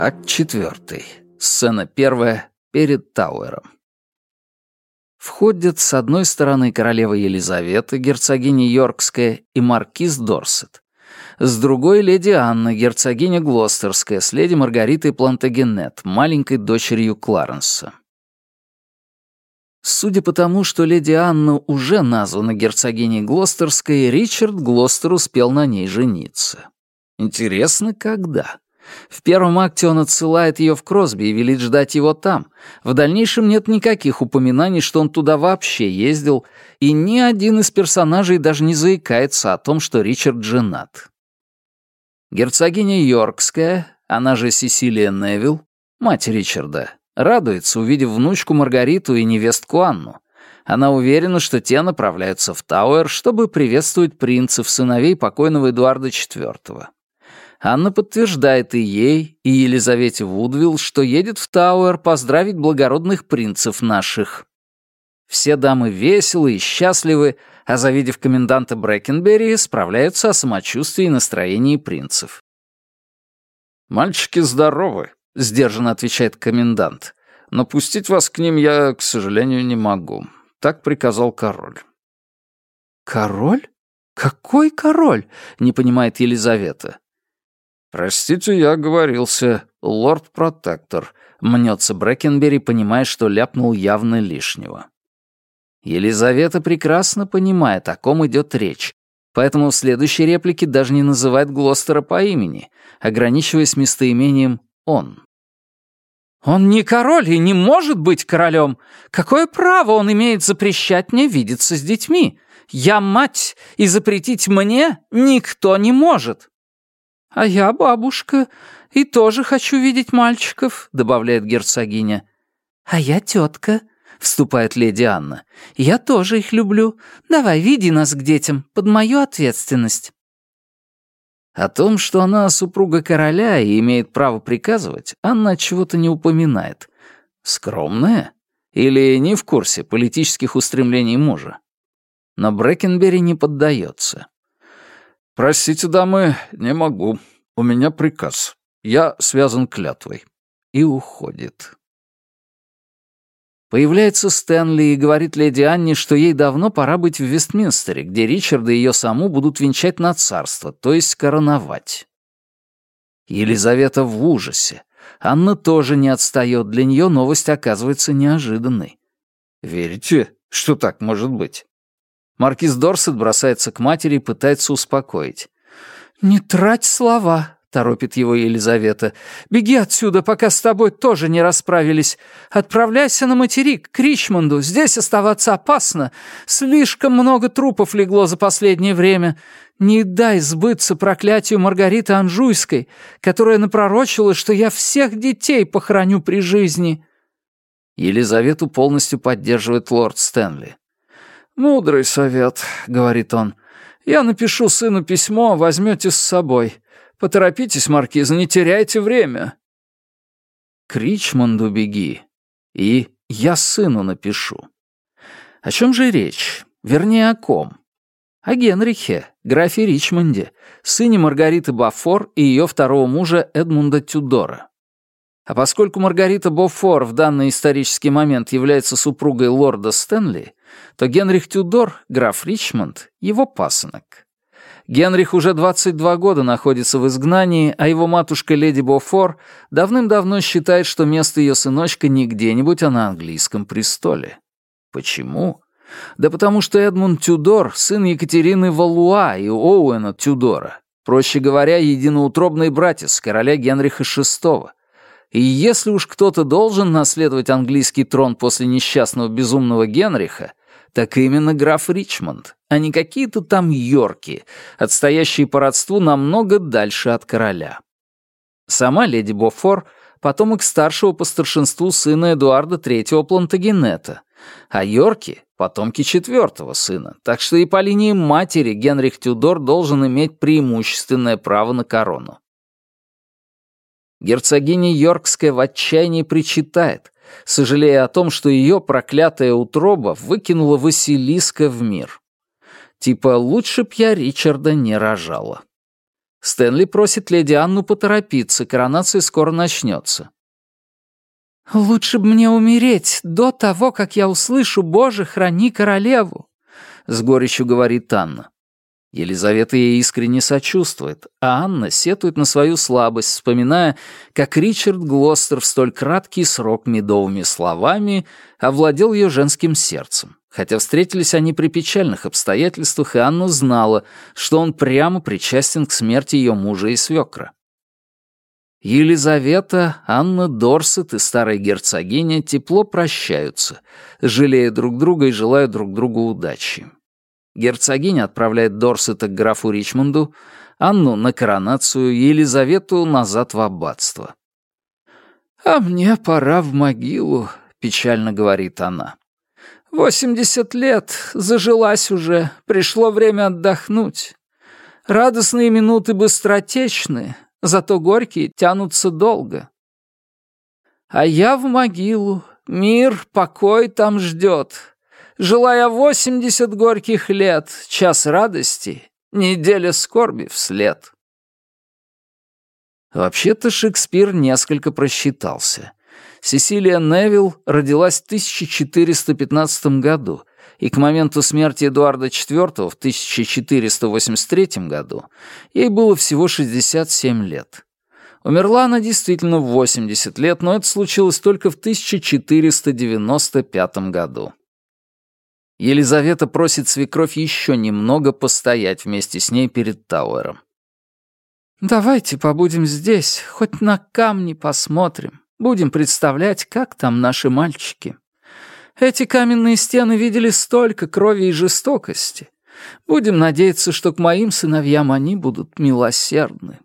Акт четвертый. Сцена первая. Перед Тауэром. Входят с одной стороны королева Елизавета, герцогиня Йоркская, и маркиз Дорсет. С другой — леди Анна, герцогиня Глостерская, с леди Маргаритой Плантагенет, маленькой дочерью Кларенса. Судя по тому, что леди Анна уже названа герцогиней Глостерской, Ричард Глостер успел на ней жениться. Интересно, когда? В первом акте он отсылает ее в Кросби и велит ждать его там. В дальнейшем нет никаких упоминаний, что он туда вообще ездил, и ни один из персонажей даже не заикается о том, что Ричард женат. Герцогиня Йоркская, она же Сесилия Невилл, мать Ричарда, радуется, увидев внучку Маргариту и невестку Анну. Она уверена, что те направляются в Тауэр, чтобы приветствовать принцев, сыновей покойного Эдуарда IV. Анна подтверждает и ей, и Елизавете Вудвилл, что едет в Тауэр поздравить благородных принцев наших. Все дамы веселы и счастливы, а завидев коменданта Брэкенберри, справляются о самочувствии и настроении принцев. «Мальчики здоровы», — сдержанно отвечает комендант. «Но пустить вас к ним я, к сожалению, не могу. Так приказал король». «Король? Какой король?» — не понимает Елизавета. «Простите, я оговорился. Лорд-протектор», — мнется Брэкенбери, понимая, что ляпнул явно лишнего. Елизавета прекрасно понимает, о ком идет речь, поэтому в следующей реплике даже не называет Глостера по имени, ограничиваясь местоимением «он». «Он не король и не может быть королем. Какое право он имеет запрещать мне видеться с детьми? Я мать, и запретить мне никто не может». «А я бабушка и тоже хочу видеть мальчиков», — добавляет герцогиня. «А я тетка», — вступает леди Анна. «Я тоже их люблю. Давай, веди нас к детям, под мою ответственность». О том, что она супруга короля и имеет право приказывать, Анна чего-то не упоминает. Скромная? Или не в курсе политических устремлений мужа? Но Брэкенбери не поддается. «Простите, дамы, не могу. У меня приказ. Я связан клятвой». И уходит. Появляется Стэнли и говорит леди Анне, что ей давно пора быть в Вестминстере, где Ричарда и ее саму будут венчать на царство, то есть короновать. Елизавета в ужасе. Анна тоже не отстает, для нее новость оказывается неожиданной. Верите, что так может быть? Маркиз Дорсет бросается к матери и пытается успокоить. «Не трать слова», — торопит его Елизавета. «Беги отсюда, пока с тобой тоже не расправились. Отправляйся на материк, к Ричмонду. Здесь оставаться опасно. Слишком много трупов легло за последнее время. Не дай сбыться проклятию Маргариты Анжуйской, которая напророчила, что я всех детей похороню при жизни». Елизавету полностью поддерживает лорд Стэнли. «Мудрый совет», — говорит он. «Я напишу сыну письмо, возьмете с собой. Поторопитесь, маркиза, не теряйте время». «К Ричмонду беги. И я сыну напишу». О чем же речь? Вернее, о ком? О Генрихе, графе Ричмонде, сыне Маргариты Бафор и ее второго мужа Эдмунда Тюдора. А поскольку Маргарита Бофор в данный исторический момент является супругой лорда Стэнли, то Генрих Тюдор, граф Ричмонд, его пасынок. Генрих уже 22 года находится в изгнании, а его матушка леди Бофор давным-давно считает, что место ее сыночка не где-нибудь, а на английском престоле. Почему? Да потому что Эдмунд Тюдор — сын Екатерины Валуа и Оуэна Тюдора, проще говоря, единоутробный братец короля Генриха VI. И если уж кто-то должен наследовать английский трон после несчастного безумного Генриха, так именно граф Ричмонд, а не какие-то там Йорки, отстоящие по родству намного дальше от короля. Сама леди Бофор — потомок старшего по старшинству сына Эдуарда III Плантагенета, а Йорки — потомки четвертого сына, так что и по линии матери Генрих Тюдор должен иметь преимущественное право на корону. Герцогиня Йоркская в отчаянии причитает, сожалея о том, что ее проклятая утроба выкинула Василиска в мир. Типа «лучше б я Ричарда не рожала». Стэнли просит леди Анну поторопиться, коронация скоро начнется. «Лучше бы мне умереть до того, как я услышу «Боже, храни королеву», — с горечью говорит Анна. Елизавета ей искренне сочувствует, а Анна сетует на свою слабость, вспоминая, как Ричард Глостер в столь краткий срок медовыми словами овладел ее женским сердцем. Хотя встретились они при печальных обстоятельствах, и Анна знала, что он прямо причастен к смерти ее мужа и свекра. Елизавета, Анна Дорсет и старая герцогиня тепло прощаются, жалея друг друга и желая друг другу удачи. Герцогиня отправляет Дорсета к графу Ричмонду, Анну на коронацию, Елизавету назад в аббатство. «А мне пора в могилу», — печально говорит она. «Восемьдесят лет, зажилась уже, пришло время отдохнуть. Радостные минуты быстротечны, зато горькие тянутся долго. А я в могилу, мир, покой там ждет, Желая восемьдесят горьких лет, час радости, неделя скорби вслед. Вообще-то Шекспир несколько просчитался. Сесилия Невилл родилась в 1415 году, и к моменту смерти Эдуарда IV в 1483 году ей было всего 67 лет. Умерла она действительно в 80 лет, но это случилось только в 1495 году. Елизавета просит свекровь еще немного постоять вместе с ней перед Тауэром. «Давайте побудем здесь, хоть на камни посмотрим. Будем представлять, как там наши мальчики. Эти каменные стены видели столько крови и жестокости. Будем надеяться, что к моим сыновьям они будут милосердны».